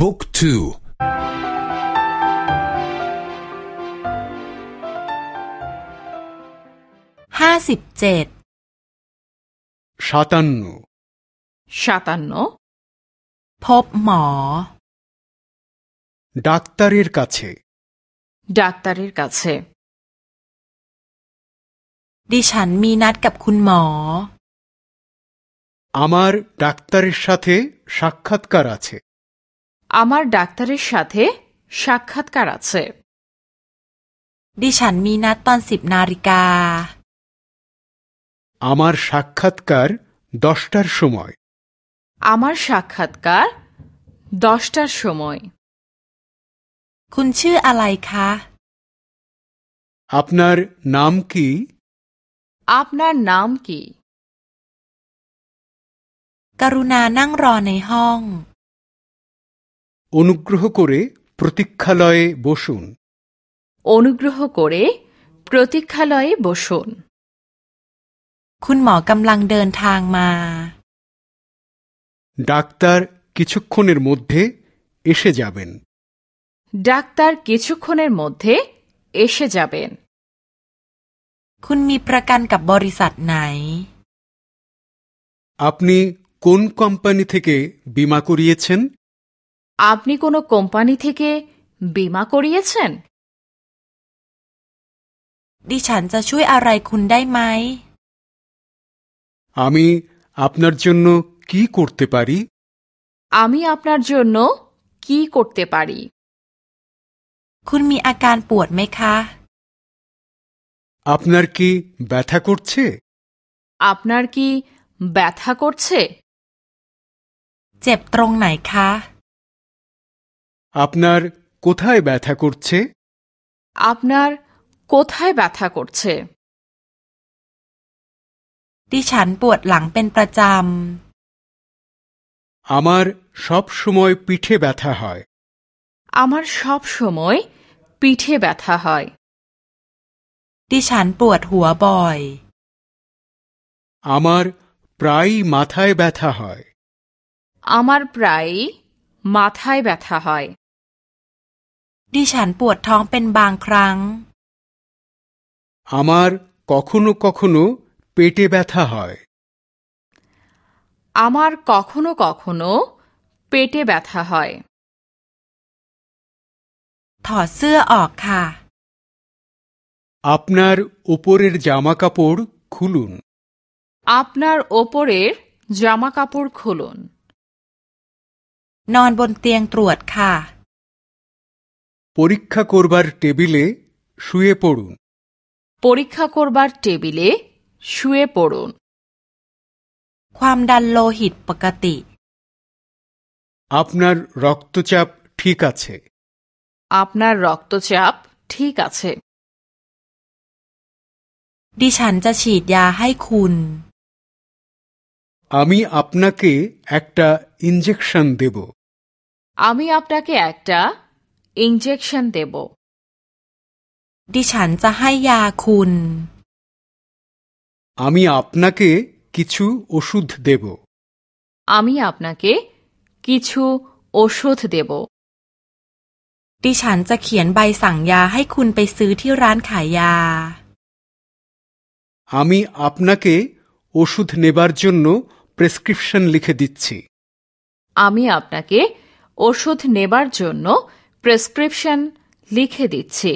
บุ๊กทู ห้าสิบเจ็ด সাতান্ন সাতান্ন พบหมอ ডাক্তারের কাছে ডাক্তারের কাছে ดิฉันมีนัดกับคุณหมอ আমার ডাক্তারের সাথে সাক্ষাৎকার আছে আমার ডাক্তারের সাথে সাক্ষাৎকার আছে ดิฉันมีนัดตอนสิบนาฬิกา আমার সাক্ষাৎকার দশটার সময় আমার সাক্ষাৎকার দশটার সময় คุณชื่ออะไรคะ আপনার নাম কি আপনার নাম কি กรุณานั่งรอในห้อง অনুগ্রহ করে প্রতীক্ষালয়ে বসুন অনুগ্রহ করে প্রতীক্ষালয়ে বসুন คุณหมอกำลังเดินทางมา ডাক্তার কিছুক্ষণের মধ্যে এসে যাবেন ডাক্তার কিছুক্ষণের মধ্যে এসে যাবেন คุณมีประกันกับบริษัทไหน আপনি কোন কোম্পানি থেকে বীমা করিয়েছেন আপনি কোনো কোম্পানি থেকে বীমা করিয়েছেন ดิฉันจะช่วยอะไรคุณได้ไหม আমি আপনার জন্য কি করতে পারি আমি আপনার জন্য কি করতে পারি คุณมีอาการปวดไหมคะ আপনার কি ব্যথা করছে আপনার কি ব্যথা করছে เจ็บตรงไหนคะ আপনার কোথায় ব্যথা করছে আপনার কোথায় ব্যথা করছে ดิฉันปวดหลังเป็นประจ আমার সব সময় পিঠে ব্যথা হয় আমার সব সময় পিঠে ব্যথা হয় ำ ดิฉันปวดหัวบ่อย আমার প্রায়ই মাথায় ব্যথা হয় আমার প্রায়ই মাথায় ব্যথা হয় ดิฉันปวดท้องเป็นบางครั้ง আমার কখনো কখনো পেটে ব্যথা হয় আমার কখনো কখনো পেটে ব্যথা হয় ถอดเสื้อออกค่ะ আপনার ওপরের জামা কাপড় খুলুন আপনার ওপরের জামা কাপড় খুলুন นอนบนเตียงตรวจค่ะ পরীক্ষা করবার টেবিলে শুয়ে পড়ুন পরীক্ষা করবার টেবিলে শুয়ে পড়ুন ความดันโลหิตปกติ আপনার রক্তচাপ ঠিক আছে আপনার রক্তচাপ ঠিক আছে ดิฉันจะฉีดยาให้คุณ আমি আপনাকে একটা ইঞ্জেকশন দেব আমি আপনাকে একটা ইঞ্জেকশন দেব ดิฉันจะให้ยาคุณ আমি আপনাকে কিছু ওষুধ দেব আমি আপনাকে কিছু ওষুধ দেব ดิฉันจะเขียนใบสั่งยาให้คุณไปซื้อที่ร้านขายยา আমি আপনাকে ওষুধ নেবার জন্য প্রেসক্রিপশন লিখে দিচ্ছি আমি আপনাকে ওষুধ নেবার জন্য প্রেসক্রিপশন লিখে দিচ্ছি।